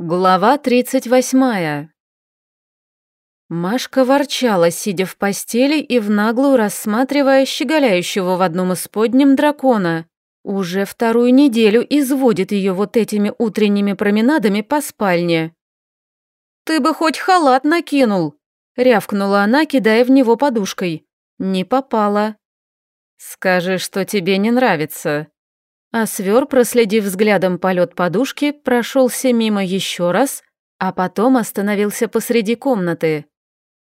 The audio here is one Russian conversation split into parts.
Глава 38. Машка ворчала, сидя в постели и в наглую рассматривая щеголяющего в одном из подням дракона. Уже вторую неделю изводит ее вот этими утренними променадами по спальне. «Ты бы хоть халат накинул!» — рявкнула она, кидая в него подушкой. Не попала. «Скажи, что тебе не нравится», а свер, проследив взглядом полет подушки, прошелся мимо еще раз, а потом остановился посреди комнаты.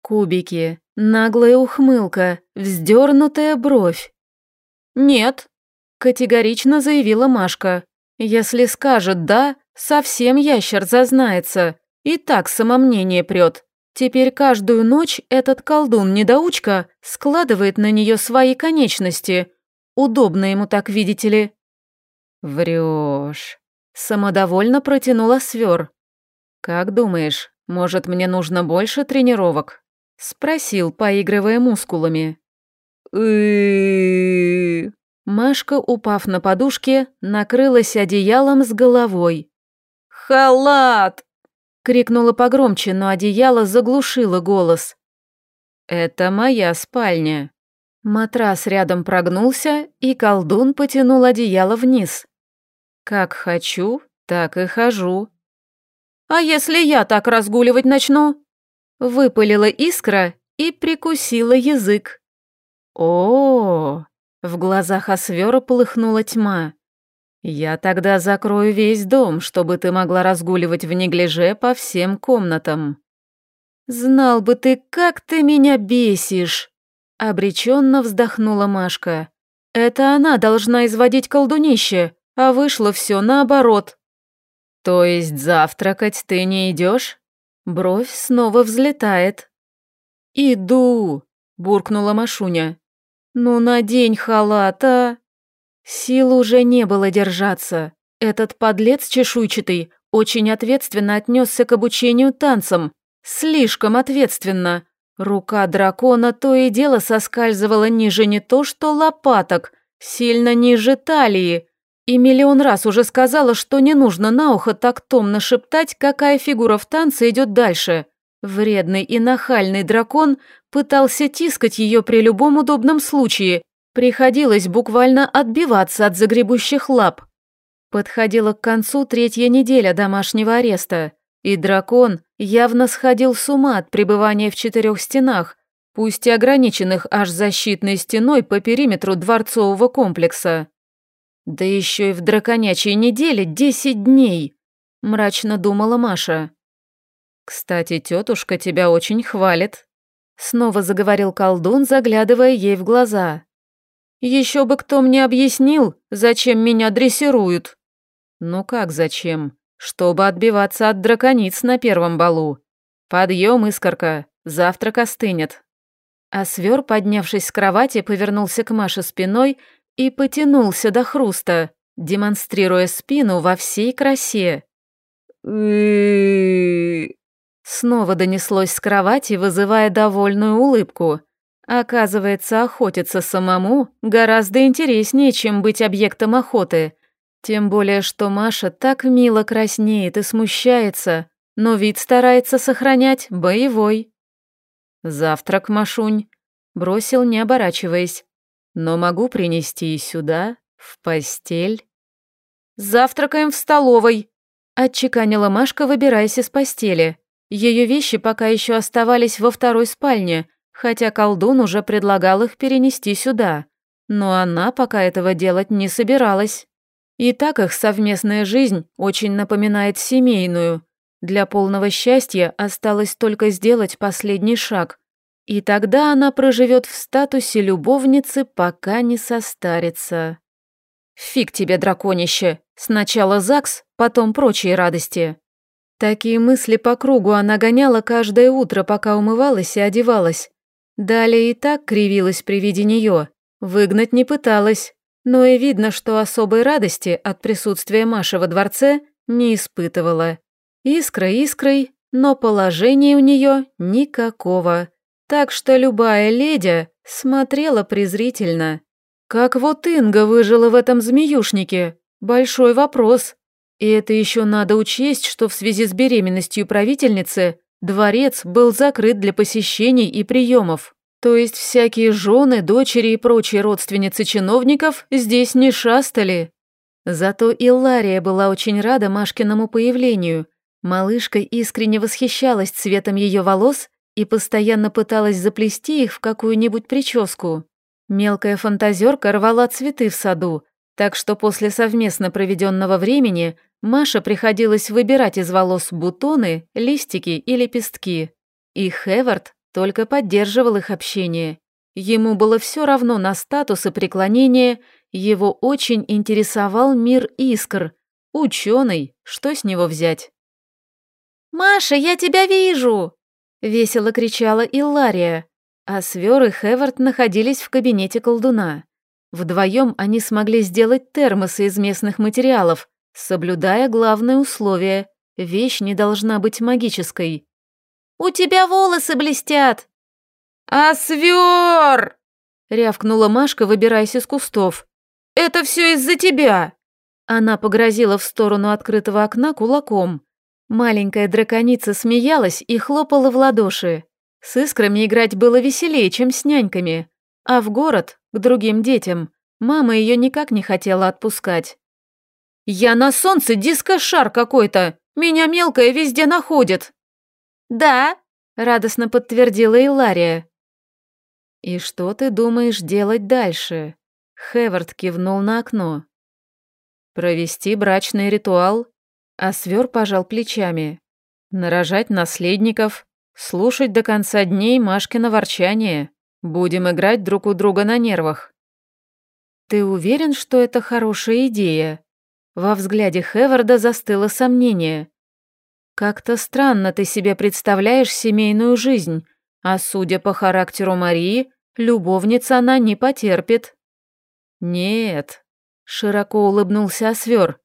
Кубики, наглая ухмылка, вздернутая бровь. «Нет», — категорично заявила Машка. «Если скажет «да», совсем ящер зазнается, и так самомнение прет. Теперь каждую ночь этот колдун-недоучка складывает на нее свои конечности. Удобно ему так, видите ли. Врешь. Самодовольно протянула свер. Как думаешь, может, мне нужно больше тренировок? Спросил, поигрывая мускулами. Машка, упав на подушке, накрылась одеялом с головой. «Халат!» — крикнула погромче, но одеяло заглушило голос. «Это моя спальня». Матрас рядом прогнулся, и колдун потянул одеяло вниз. Как хочу, так и хожу. А если я так разгуливать начну? Выпалила искра и прикусила язык. О, -о, -о в глазах Освера полыхнула тьма. Я тогда закрою весь дом, чтобы ты могла разгуливать в неглиже по всем комнатам. Знал бы ты, как ты меня бесишь, обреченно вздохнула Машка. Это она должна изводить колдунище, а вышло все наоборот. То есть завтракать ты не идешь? Бровь снова взлетает. Иду, буркнула Машуня. Ну надень халат, а? Сил уже не было держаться. Этот подлец чешуйчатый очень ответственно отнесся к обучению танцам. Слишком ответственно. Рука дракона то и дело соскальзывала ниже не то что лопаток, сильно ниже талии, и миллион раз уже сказала, что не нужно на ухо так томно шептать, какая фигура в танце идет дальше. Вредный и нахальный дракон пытался тискать ее при любом удобном случае. Приходилось буквально отбиваться от загребущих лап. Подходила к концу третья неделя домашнего ареста, и дракон явно сходил с ума от пребывания в четырех стенах, пусть и ограниченных аж защитной стеной по периметру дворцового комплекса. Да еще и в драконячей неделе десять дней, мрачно думала Маша. Кстати, тетушка тебя очень хвалит. Снова заговорил колдун, заглядывая ей в глаза. Еще бы кто мне объяснил, зачем меня дрессируют. Ну как зачем? Чтобы отбиваться от дракониц на первом балу. Подъем, искорка, завтрак остынет. А свер, поднявшись с кровати, повернулся к Маше спиной и потянулся до хруста, демонстрируя спину во всей красе. Снова донеслось с кровати, вызывая довольную улыбку. Оказывается, охотиться самому гораздо интереснее, чем быть объектом охоты. Тем более, что Маша так мило краснеет и смущается, но вид старается сохранять боевой. «Завтрак, Машунь», — бросил, не оборачиваясь но могу принести и сюда, в постель». «Завтракаем в столовой», — отчеканила Машка, выбираясь из постели. Ее вещи пока еще оставались во второй спальне, хотя колдун уже предлагал их перенести сюда. Но она пока этого делать не собиралась. И так их совместная жизнь очень напоминает семейную. Для полного счастья осталось только сделать последний шаг — и тогда она проживет в статусе любовницы, пока не состарится. Фиг тебе, драконище. Сначала ЗАГС, потом прочие радости. Такие мысли по кругу она гоняла каждое утро, пока умывалась и одевалась. Далее и так кривилась при виде нее. Выгнать не пыталась. Но и видно, что особой радости от присутствия Маши во дворце не испытывала. Искра искрой, но положения у нее никакого так что любая леди смотрела презрительно. Как вот Инга выжила в этом змеюшнике? Большой вопрос. И это еще надо учесть, что в связи с беременностью правительницы дворец был закрыт для посещений и приемов. То есть всякие жены, дочери и прочие родственницы чиновников здесь не шастали. Зато и Лария была очень рада Машкиному появлению. Малышка искренне восхищалась цветом ее волос и постоянно пыталась заплести их в какую-нибудь прическу. Мелкая фантазерка рвала цветы в саду, так что после совместно проведенного времени Маше приходилось выбирать из волос бутоны, листики и лепестки. И Хевард только поддерживал их общение. Ему было все равно на статус и преклонение, его очень интересовал мир искр. Ученый, что с него взять? «Маша, я тебя вижу!» — весело кричала Иллария, а Свер и Хевард находились в кабинете колдуна. Вдвоем они смогли сделать термосы из местных материалов, соблюдая главное условие – вещь не должна быть магической. «У тебя волосы блестят!» «А свер!» – рявкнула Машка, выбираясь из кустов. «Это все из-за тебя!» Она погрозила в сторону открытого окна кулаком. Маленькая драконица смеялась и хлопала в ладоши. С искрами играть было веселее, чем с няньками. А в город, к другим детям, мама ее никак не хотела отпускать. «Я на солнце диско-шар какой-то! Меня мелкая везде находит!» «Да», — радостно подтвердила Илария. «И что ты думаешь делать дальше?» Хевард кивнул на окно. «Провести брачный ритуал?» А свер пожал плечами. «Нарожать наследников, слушать до конца дней Машкино ворчание. Будем играть друг у друга на нервах». «Ты уверен, что это хорошая идея?» Во взгляде Хеварда застыло сомнение. «Как-то странно ты себе представляешь семейную жизнь, а судя по характеру Марии, любовница она не потерпит». «Нет», — широко улыбнулся Освер.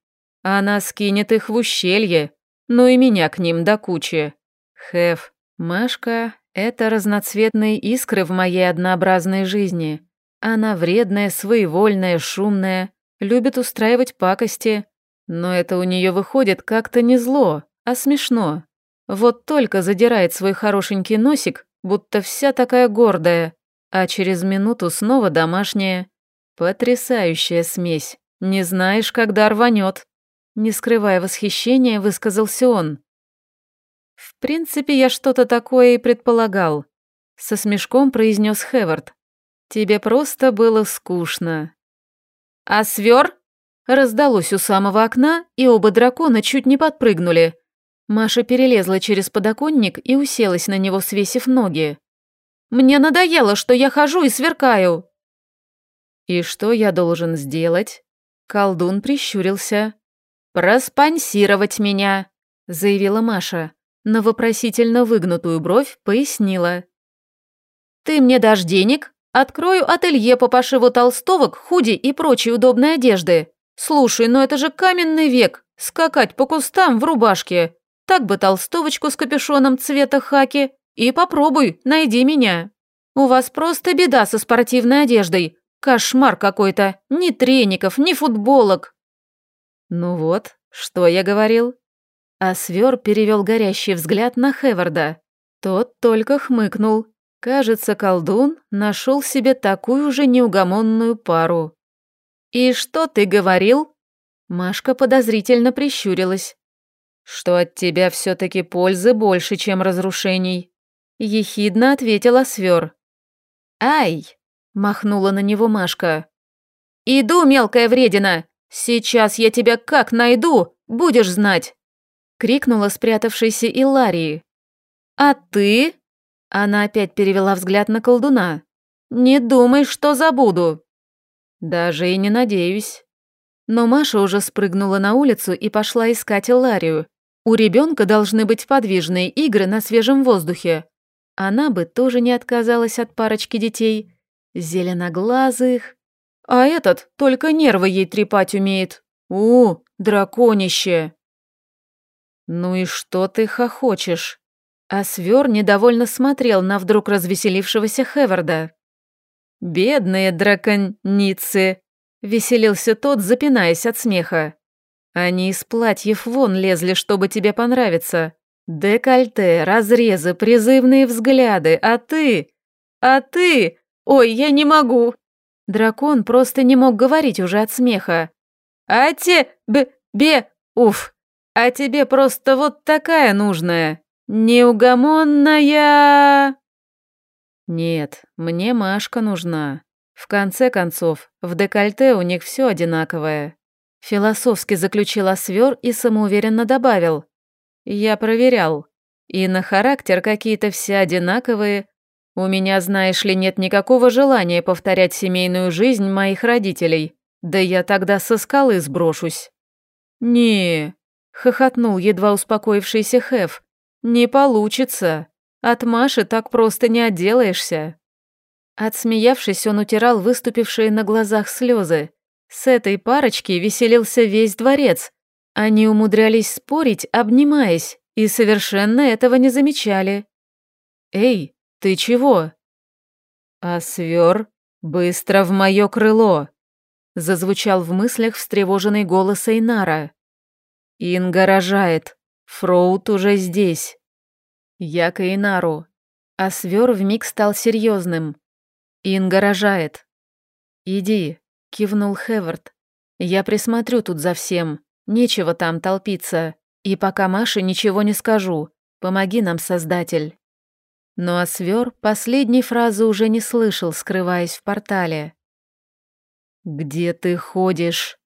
«Она скинет их в ущелье, ну и меня к ним до кучи. Хев, Машка — это разноцветные искры в моей однообразной жизни. Она вредная, своевольная, шумная, любит устраивать пакости, но это у нее выходит как-то не зло, а смешно. Вот только задирает свой хорошенький носик, будто вся такая гордая, а через минуту снова домашняя. Потрясающая смесь. Не знаешь, когда рванет. Не скрывая восхищения, высказался он. В принципе, я что-то такое и предполагал. Со смешком произнес Хевард. Тебе просто было скучно. «А свер?» Раздалось у самого окна, и оба дракона чуть не подпрыгнули. Маша перелезла через подоконник и уселась на него, свесив ноги. «Мне надоело, что я хожу и сверкаю!» «И что я должен сделать?» Колдун прищурился. «Проспонсировать меня», — заявила Маша. На вопросительно выгнутую бровь пояснила. «Ты мне дашь денег, Открою ателье по пошиву толстовок, худи и прочей удобной одежды. Слушай, ну это же каменный век, скакать по кустам в рубашке. Так бы толстовочку с капюшоном цвета хаки. И попробуй, найди меня. У вас просто беда со спортивной одеждой. Кошмар какой-то. Ни треников, ни футболок. Ну вот, что я говорил? А свер перевел горящий взгляд на Хеварда. Тот только хмыкнул. Кажется, колдун нашел себе такую же неугомонную пару. «И что ты говорил?» Машка подозрительно прищурилась. «Что от тебя все-таки пользы больше, чем разрушений», — ехидно ответила Свер. «Ай!» — махнула на него Машка. «Иду, мелкая вредина! Сейчас я тебя как найду, будешь знать!» — крикнула спрятавшаяся Иларии. «А ты?» Она опять перевела взгляд на колдуна. «Не думай, что забуду». «Даже и не надеюсь». Но Маша уже спрыгнула на улицу и пошла искать Ларию. У ребенка должны быть подвижные игры на свежем воздухе. Она бы тоже не отказалась от парочки детей. Зеленоглазых. А этот только нервы ей трепать умеет. У, драконище. «Ну и что ты хохочешь?» А свер недовольно смотрел на вдруг развеселившегося Хеварда. «Бедные драконицы!» — веселился тот, запинаясь от смеха. Они из платьев вон лезли, чтобы тебе понравиться. Декольте, разрезы, призывные взгляды, а ты... А ты... Ой, я не могу. Дракон просто не мог говорить уже от смеха. А те... Бе... Уф. А тебе просто вот такая нужная. Неугомонная... Нет, мне Машка нужна. В конце концов, в декольте у них все одинаковое. Философски заключил Освер и самоуверенно добавил. Я проверял. И на характер какие-то все одинаковые. У меня, знаешь ли, нет никакого желания повторять семейную жизнь моих родителей. Да я тогда со скалы сброшусь. Не, хохотнул едва успокоившийся Хеф. Не получится. От Маши так просто не отделаешься. Отсмеявшись, он утирал выступившие на глазах слезы. С этой парочки веселился весь дворец. Они умудрялись спорить, обнимаясь, и совершенно этого не замечали. «Эй, ты чего?» «А свер, быстро в мое крыло!» Зазвучал в мыслях встревоженный голос Эйнара. «Инга рожает. Фроут уже здесь». Я к Эйнару. А свер вмиг стал серьезным. Инга рожает. «Иди», — кивнул Хевард. «Я присмотрю тут за всем. Нечего там толпиться. И пока Маше ничего не скажу. Помоги нам, Создатель». Но Освер последней фразы уже не слышал, скрываясь в портале. «Где ты ходишь?»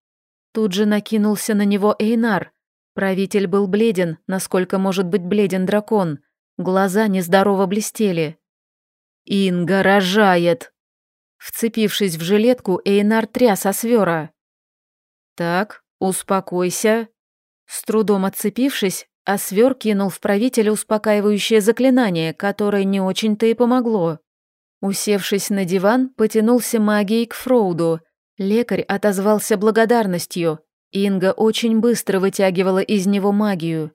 Тут же накинулся на него Эйнар. Правитель был бледен, насколько может быть бледен дракон — Глаза нездорово блестели. «Инга рожает!» Вцепившись в жилетку, Эйнар тряс освера. «Так, успокойся». С трудом отцепившись, Освер кинул в правителя успокаивающее заклинание, которое не очень-то и помогло. Усевшись на диван, потянулся магией к Фроуду. Лекарь отозвался благодарностью. Инга очень быстро вытягивала из него магию.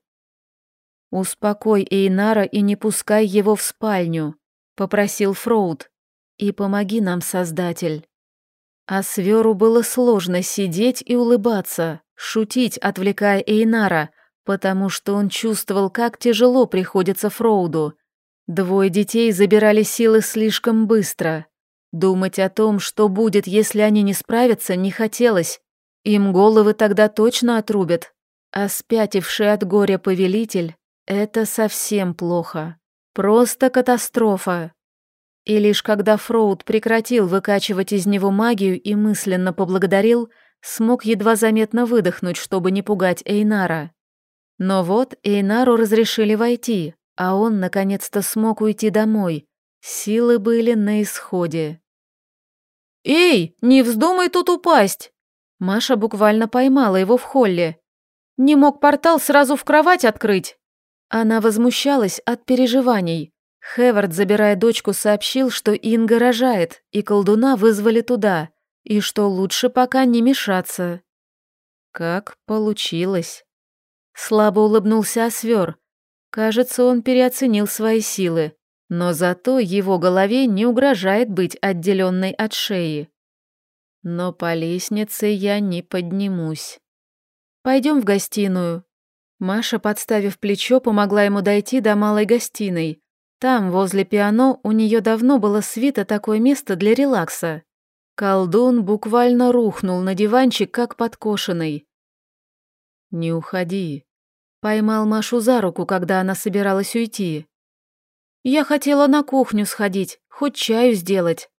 «Успокой Эйнара и не пускай его в спальню», — попросил Фроуд. «И помоги нам, Создатель». А Сверу было сложно сидеть и улыбаться, шутить, отвлекая Эйнара, потому что он чувствовал, как тяжело приходится Фроуду. Двое детей забирали силы слишком быстро. Думать о том, что будет, если они не справятся, не хотелось. Им головы тогда точно отрубят. А спятивший от горя повелитель это совсем плохо. Просто катастрофа. И лишь когда Фроуд прекратил выкачивать из него магию и мысленно поблагодарил, смог едва заметно выдохнуть, чтобы не пугать Эйнара. Но вот Эйнару разрешили войти, а он наконец-то смог уйти домой. Силы были на исходе. «Эй, не вздумай тут упасть!» Маша буквально поймала его в холле. «Не мог портал сразу в кровать открыть?» Она возмущалась от переживаний. Хевард, забирая дочку, сообщил, что Инга рожает, и колдуна вызвали туда, и что лучше пока не мешаться. Как получилось. Слабо улыбнулся Освер. Кажется, он переоценил свои силы, но зато его голове не угрожает быть отделенной от шеи. Но по лестнице я не поднимусь. Пойдем в гостиную, Маша, подставив плечо, помогла ему дойти до малой гостиной. Там, возле пиано, у нее давно было свито такое место для релакса. Колдун буквально рухнул на диванчик, как подкошенный. «Не уходи», — поймал Машу за руку, когда она собиралась уйти. «Я хотела на кухню сходить, хоть чаю сделать».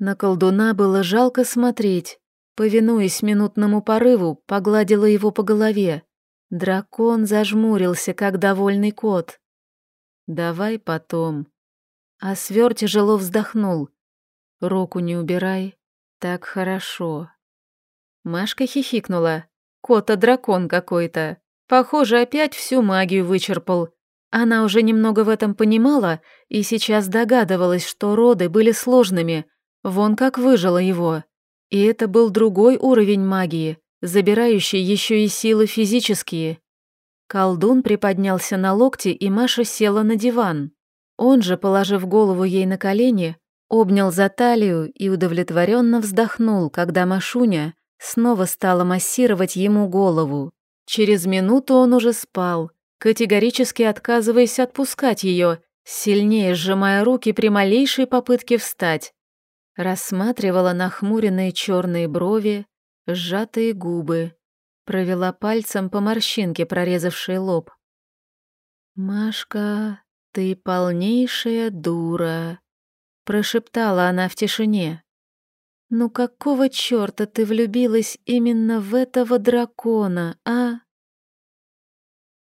На колдуна было жалко смотреть. Повинуясь минутному порыву, погладила его по голове. Дракон зажмурился, как довольный кот. «Давай потом». А свер тяжело вздохнул. «Руку не убирай, так хорошо». Машка хихикнула. Кота дракон какой-то. Похоже, опять всю магию вычерпал. Она уже немного в этом понимала и сейчас догадывалась, что роды были сложными. Вон как выжило его. И это был другой уровень магии, забирающий еще и силы физические. Колдун приподнялся на локти, и Маша села на диван. Он же, положив голову ей на колени, обнял за талию и удовлетворенно вздохнул, когда Машуня снова стала массировать ему голову. Через минуту он уже спал, категорически отказываясь отпускать ее, сильнее сжимая руки при малейшей попытке встать. Рассматривала нахмуренные черные брови, сжатые губы, провела пальцем по морщинке, прорезавшей лоб. «Машка, ты полнейшая дура», — прошептала она в тишине. «Ну какого чёрта ты влюбилась именно в этого дракона, а?»